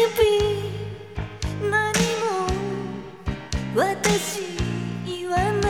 日々何も私言わない。